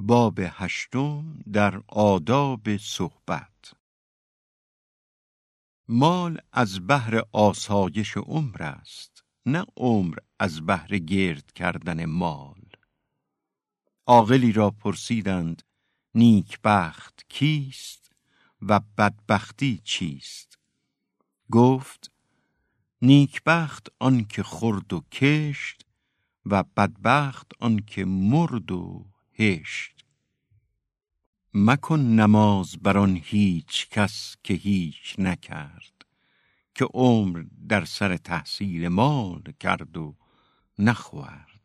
باب هشتم در آداب صحبت. مال از بهر آسایش عمر است نه عمر از بهر گرد کردن مال. عاقلی را پرسیدند نیکبخت کیست و بدبختی چیست؟ گفت نیکبخت آنکه خورد و کشت و بدبخت آنکه مرد و هشت مکن نماز بر آن هیچ کس که هیچ نکرد که عمر در سر تحصیل مال کرد و نخورد.